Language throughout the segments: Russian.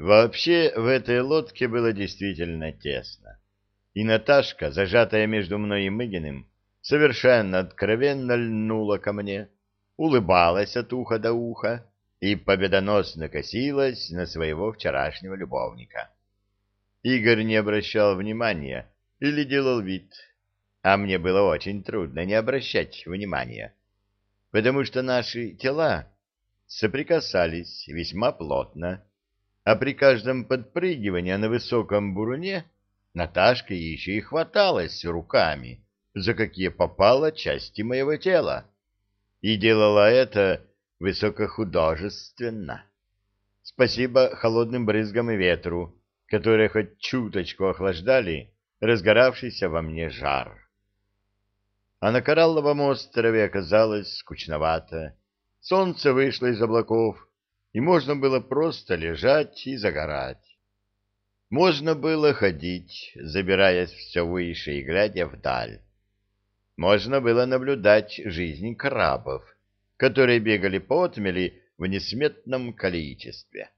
Вообще в этой лодке было действительно тесно. И Наташка, зажатая между мной и Мыгиным, совершенно откровенно льнула ко мне, улыбалась от уха до уха и победоносно косилась на своего вчерашнего любовника. Игорь не обращал внимания или делал вид, а мне было очень трудно не обращать внимания, потому что наши тела соприкасались весьма плотно, а при каждом подпрыгивании на высоком буруне Наташка еще и хваталась руками за какие попало части моего тела, и делала это высокохудожественно. Спасибо холодным брызгам и ветру, которые хоть чуточку охлаждали разгоравшийся во мне жар. А на Коралловом острове оказалось скучновато. Солнце вышло из облаков, и можно было просто лежать и загорать. Можно было ходить, забираясь все выше и глядя вдаль. Можно было наблюдать жизнь крабов, которые бегали по отмели в несметном количестве.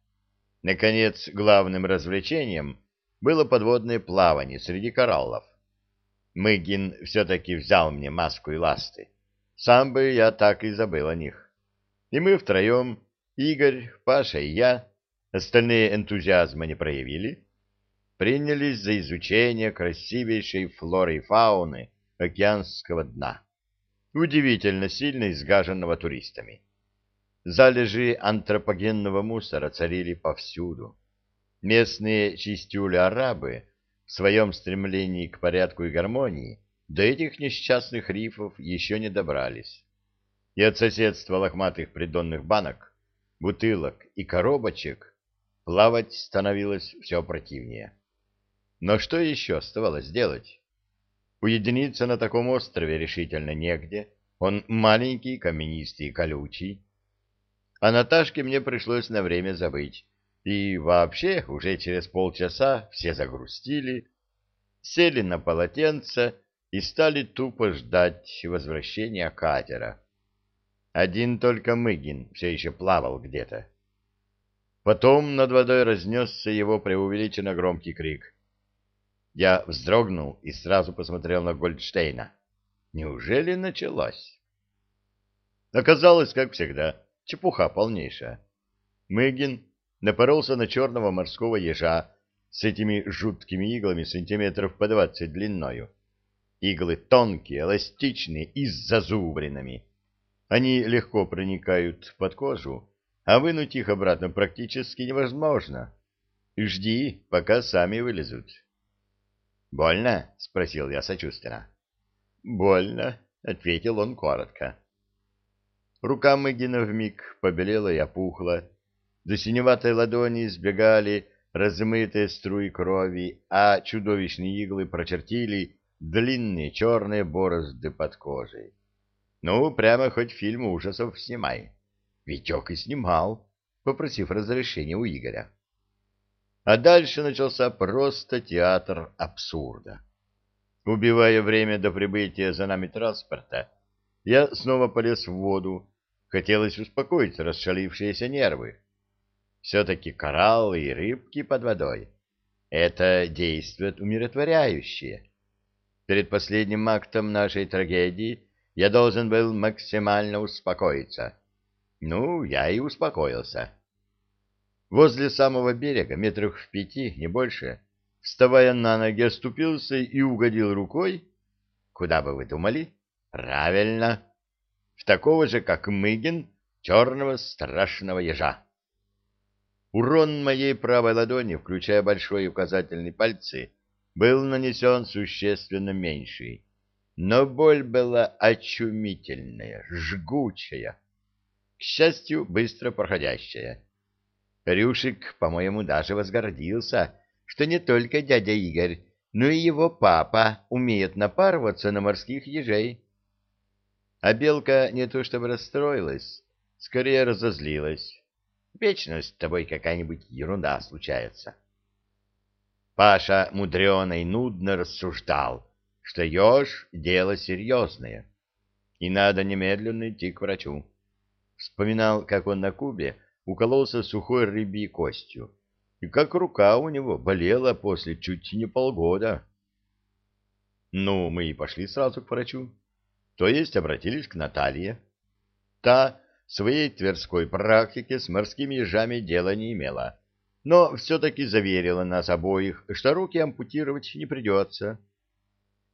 Наконец, главным развлечением было подводное плавание среди кораллов. Мыгин все-таки взял мне маску и ласты. Сам бы я так и забыл о них. И мы втроем Игорь, Паша и я, остальные энтузиазма не проявили, принялись за изучение красивейшей флоры и фауны океанского дна, удивительно сильно изгаженного туристами. Залежи антропогенного мусора царили повсюду. Местные чистюли-арабы в своем стремлении к порядку и гармонии до этих несчастных рифов еще не добрались. И от соседства лохматых придонных банок бутылок и коробочек плавать становилось все противнее. Но что еще оставалось делать? Уединиться на таком острове решительно негде, он маленький, каменистый и колючий. А Наташке мне пришлось на время забыть, и вообще уже через полчаса все загрустили, сели на полотенце и стали тупо ждать возвращения катера. Один только Мыгин все еще плавал где-то. Потом над водой разнесся его преувеличенно громкий крик. Я вздрогнул и сразу посмотрел на Гольдштейна. Неужели началось? Оказалось, как всегда, чепуха полнейшая. Мыгин напоролся на черного морского ежа с этими жуткими иглами сантиметров по двадцать длиною. Иглы тонкие, эластичные и с зазубринами они легко проникают под кожу, а вынуть их обратно практически невозможно. Жди, пока сами вылезут. «Больно?» — спросил я сочувственно. «Больно», — ответил он коротко. Рука Мыгина вмиг побелела и опухла. До синеватой ладони сбегали размытые струи крови, а чудовищные иглы прочертили длинные черные борозды под кожей. Ну, прямо хоть фильм ужасов снимай. Витек и снимал, попросив разрешения у Игоря. А дальше начался просто театр абсурда. Убивая время до прибытия за нами транспорта, я снова полез в воду. Хотелось успокоить расшалившиеся нервы. Все-таки кораллы и рыбки под водой. Это действует умиротворяющее. Перед последним актом нашей трагедии я должен был максимально успокоиться. Ну, я и успокоился. Возле самого берега, метрах в пяти, не больше, вставая на ноги, оступился и угодил рукой. Куда бы вы думали? Правильно. В такого же, как Мыгин, черного страшного ежа. Урон моей правой ладони, включая большой и указательный пальцы, был нанесен существенно меньший но боль была очумительная, жгучая, к счастью, быстро проходящая. Рюшик, по-моему, даже возгордился, что не только дядя Игорь, но и его папа умеет напарываться на морских ежей. А белка не то чтобы расстроилась, скорее разозлилась. Вечно с тобой какая-нибудь ерунда случается. Паша мудрено и нудно рассуждал — что еж — дело серьезное, и надо немедленно идти к врачу. Вспоминал, как он на Кубе укололся сухой рыбьей костью. и как рука у него болела после чуть не полгода. Ну, мы и пошли сразу к врачу, то есть обратились к Наталье. Та своей тверской практике с морскими ежами дела не имела, но все-таки заверила нас обоих, что руки ампутировать не придется.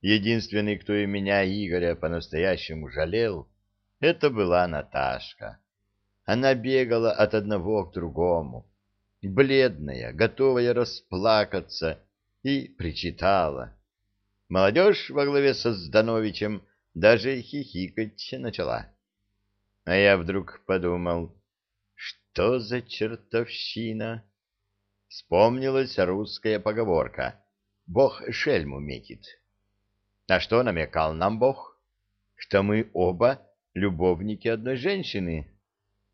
Единственный, кто и меня, Игоря, по-настоящему жалел, это была Наташка. Она бегала от одного к другому, бледная, готовая расплакаться, и причитала. Молодежь во главе со Здановичем даже хихикать начала. А я вдруг подумал, что за чертовщина? Вспомнилась русская поговорка «Бог шельму метит». А что намекал нам Бог? Что мы оба любовники одной женщины.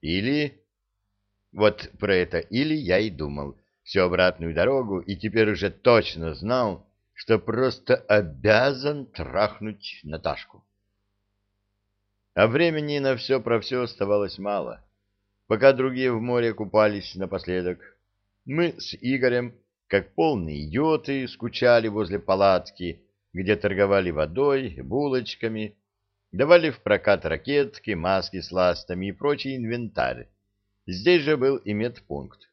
Или... Вот про это «или» я и думал всю обратную дорогу, и теперь уже точно знал, что просто обязан трахнуть Наташку. А времени на все про все оставалось мало. Пока другие в море купались напоследок, мы с Игорем, как полные идиоты, скучали возле палатки, где торговали водой, булочками, давали в прокат ракетки, маски с ластами и прочий инвентарь. Здесь же был и медпункт.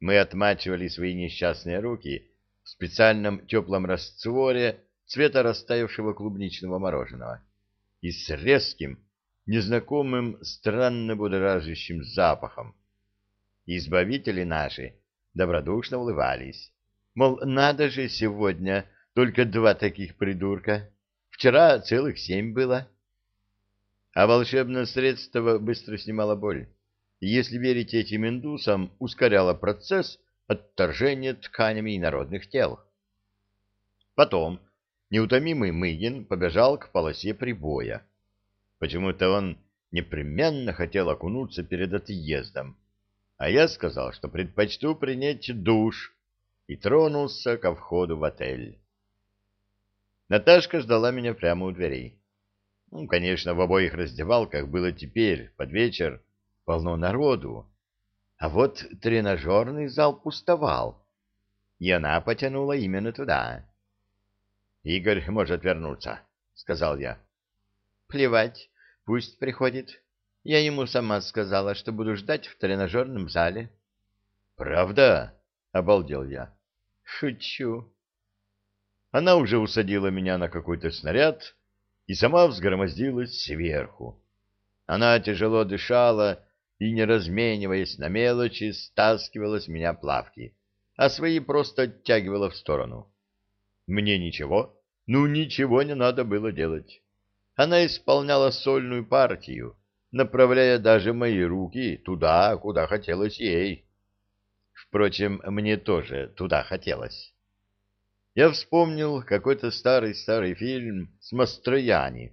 Мы отмачивали свои несчастные руки в специальном теплом растворе цвета растаявшего клубничного мороженого и с резким, незнакомым, странно будоражащим запахом. Избавители наши добродушно улыбались. Мол, надо же сегодня только два таких придурка. Вчера целых семь было. А волшебное средство быстро снимало боль. И, если верить этим индусам, ускоряло процесс отторжения тканями инородных тел. Потом неутомимый Мыгин побежал к полосе прибоя. Почему-то он непременно хотел окунуться перед отъездом, а я сказал, что предпочту принять душ, и тронулся ко входу в отель. Наташка ждала меня прямо у дверей. Ну, конечно, в обоих раздевалках было теперь, под вечер, полно народу. А вот тренажерный зал пустовал, и она потянула именно туда. — Игорь может вернуться, — сказал я. — Плевать, пусть приходит. Я ему сама сказала, что буду ждать в тренажерном зале. — Правда? — обалдел я. — Шучу. Она уже усадила меня на какой-то снаряд и сама взгромоздилась сверху. Она тяжело дышала и, не размениваясь на мелочи, стаскивала с меня плавки, а свои просто оттягивала в сторону. Мне ничего, ну ничего не надо было делать. Она исполняла сольную партию, направляя даже мои руки туда, куда хотелось ей. Впрочем, мне тоже туда хотелось я вспомнил какой-то старый-старый фильм с Мастрояни,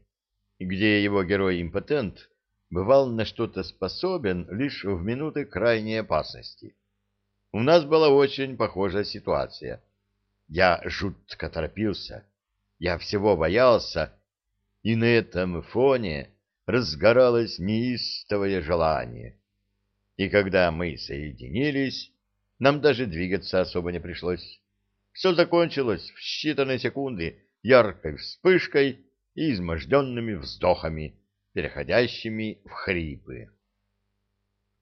где его герой-импотент бывал на что-то способен лишь в минуты крайней опасности. У нас была очень похожая ситуация. Я жутко торопился, я всего боялся, и на этом фоне разгоралось неистовое желание. И когда мы соединились, нам даже двигаться особо не пришлось. Все закончилось в считанные секунды яркой вспышкой и изможденными вздохами, переходящими в хрипы.